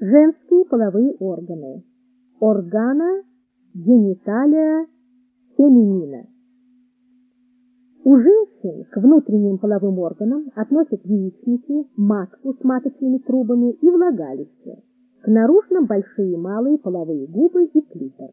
Женские половые органы. Органа гениталия феминина. У женщин к внутренним половым органам относят яичники, матку с маточными трубами и влагалище, к наружным большие и малые половые губы и клитор.